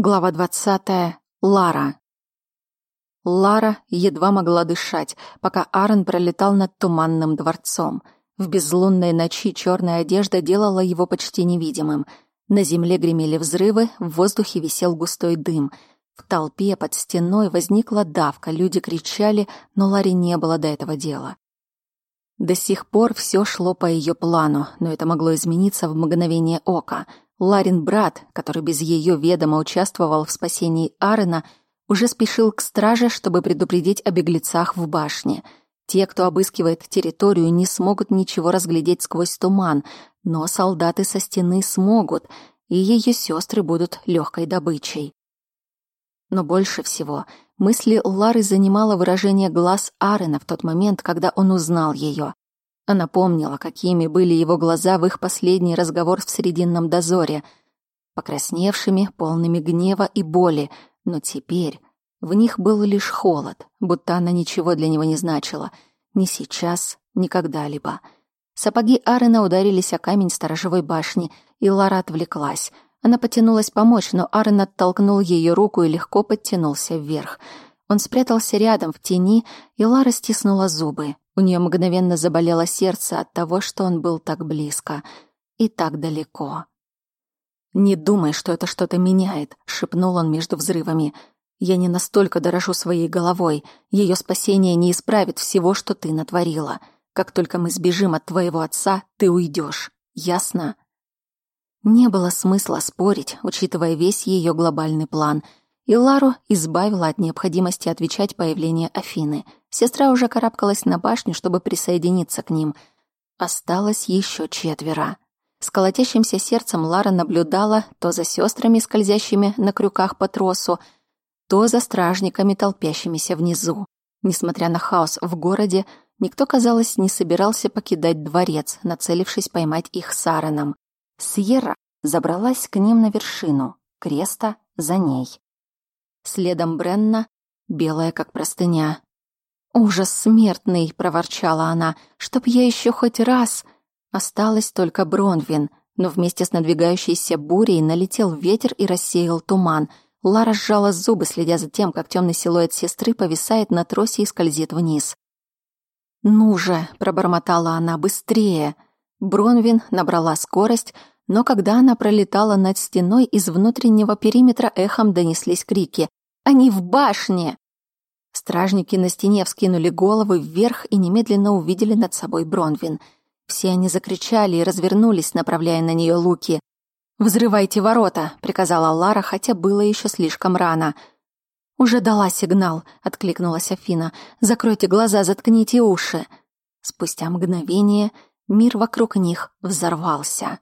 Глава двадцатая. Лара. Лара едва могла дышать, пока Аарон пролетал над туманным дворцом. В безлунной ночи черная одежда делала его почти невидимым. На земле гремели взрывы, в воздухе висел густой дым. В толпе под стеной возникла давка, люди кричали, но Ларе не было до этого дела. До сих пор все шло по ее плану, но это могло измениться в мгновение ока — Ларин брат, который без ее ведома участвовал в спасении Арена, уже спешил к страже, чтобы предупредить о беглецах в башне. Те, кто обыскивает территорию, не смогут ничего разглядеть сквозь туман, но солдаты со стены смогут, и ее сестры будут легкой добычей. Но больше всего мысли Лары занимало выражение глаз Арена в тот момент, когда он узнал ее. Она помнила, какими были его глаза в их последний разговор в Срединном дозоре. Покрасневшими, полными гнева и боли. Но теперь в них был лишь холод, будто она ничего для него не значила. Ни сейчас, ни когда-либо. Сапоги Арена ударились о камень сторожевой башни, и Лара отвлеклась. Она потянулась помочь, но Арен оттолкнул ее руку и легко подтянулся вверх. Он спрятался рядом в тени, и Лара стиснула зубы. У нее мгновенно заболело сердце от того, что он был так близко и так далеко. «Не думай, что это что-то меняет», — шепнул он между взрывами. «Я не настолько дорожу своей головой. Ее спасение не исправит всего, что ты натворила. Как только мы сбежим от твоего отца, ты уйдешь. Ясно?» Не было смысла спорить, учитывая весь ее глобальный план — и Лару избавила от необходимости отвечать появление Афины. Сестра уже карабкалась на башню, чтобы присоединиться к ним. Осталось еще четверо. С колотящимся сердцем Лара наблюдала то за сестрами, скользящими на крюках по тросу, то за стражниками, толпящимися внизу. Несмотря на хаос в городе, никто, казалось, не собирался покидать дворец, нацелившись поймать их с Аароном. Сьерра забралась к ним на вершину, Креста за ней. Следом Бренна, белая как простыня. «Ужас смертный!» — проворчала она. «Чтоб я еще хоть раз...» Осталось только Бронвин, но вместе с надвигающейся бурей налетел ветер и рассеял туман. Лара сжала зубы, следя за тем, как темный силуэт сестры повисает на тросе и скользит вниз. «Ну же!» — пробормотала она. «Быстрее!» Бронвин набрала скорость, но когда она пролетала над стеной, из внутреннего периметра эхом донеслись крики. «Они в башне!» Стражники на стене вскинули головы вверх и немедленно увидели над собой Бронвин. Все они закричали и развернулись, направляя на нее луки. «Взрывайте ворота!» — приказала Лара, хотя было еще слишком рано. «Уже дала сигнал», — откликнулась Афина. «Закройте глаза, заткните уши». Спустя мгновение мир вокруг них взорвался.